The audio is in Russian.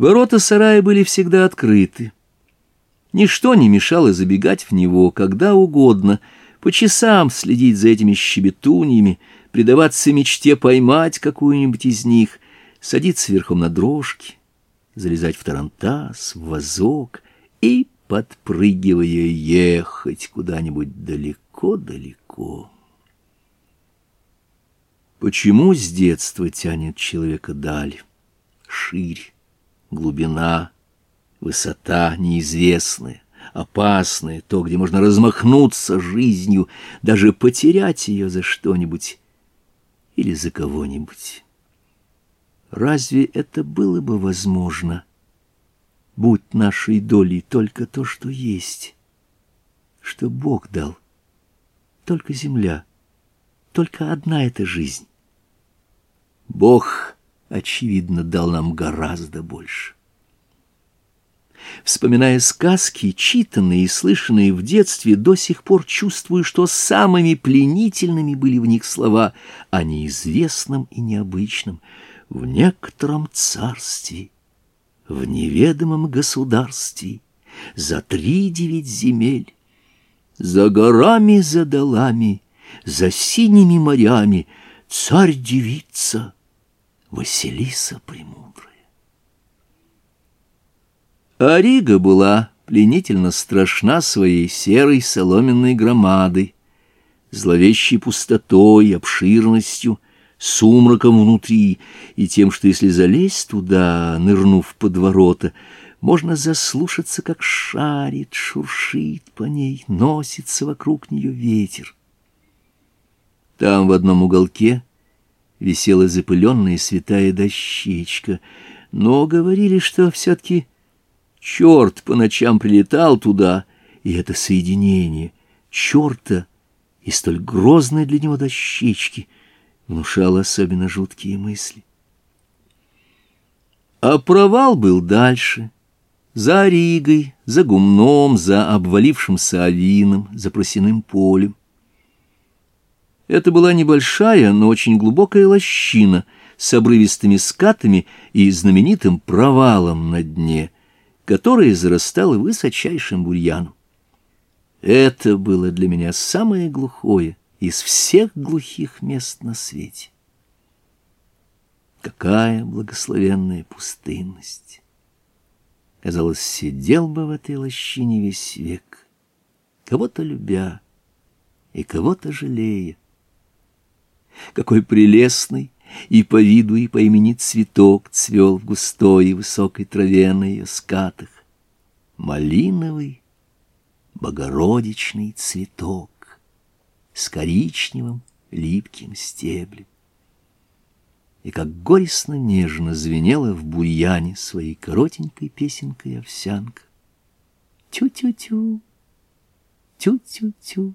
Ворота сарая были всегда открыты. Ничто не мешало забегать в него когда угодно, по часам следить за этими щебетуньями, предаваться мечте поймать какую-нибудь из них, садиться верхом на дрожки, залезать в тарантас, в вазок и, подпрыгивая, ехать куда-нибудь далеко-далеко. Почему с детства тянет человека даль, ширь? Глубина, высота неизвестны, опасны, то, где можно размахнуться жизнью, даже потерять ее за что-нибудь или за кого-нибудь. Разве это было бы возможно, будь нашей долей только то, что есть, что Бог дал, только земля, только одна эта жизнь? Бог — очевидно, дал нам гораздо больше. Вспоминая сказки, читанные и слышанные в детстве, до сих пор чувствую, что самыми пленительными были в них слова о неизвестном и необычном, в некотором царстве, в неведомом государстве, за три девять земель, за горами, за долами, за синими морями, царь-девица — Василиса Премудрая. Арига была пленительно страшна своей серой соломенной громадой, зловещей пустотой, обширностью, сумраком внутри и тем, что если залезть туда, нырнув под ворота, можно заслушаться, как шарит, шуршит по ней, носится вокруг нее ветер. Там в одном уголке — висела запыленная святая дощечка, но говорили, что все-таки черт по ночам прилетал туда, и это соединение черта и столь грозной для него дощечки внушало особенно жуткие мысли. А провал был дальше, за Ригой, за гумном, за обвалившимся авином, за просяным полем. Это была небольшая, но очень глубокая лощина с обрывистыми скатами и знаменитым провалом на дне, который зарастала высочайшим бурьяном. Это было для меня самое глухое из всех глухих мест на свете. Какая благословенная пустынность! Казалось, сидел бы в этой лощине весь век, кого-то любя и кого-то жалея, какой прелестный и по виду, и по имени цветок цвел в густой и высокой траве на ее скатах. Малиновый, богородичный цветок с коричневым липким стеблем. И как горестно нежно звенела в буяне своей коротенькой песенкой овсянка. Тю-тю-тю, тю-тю-тю.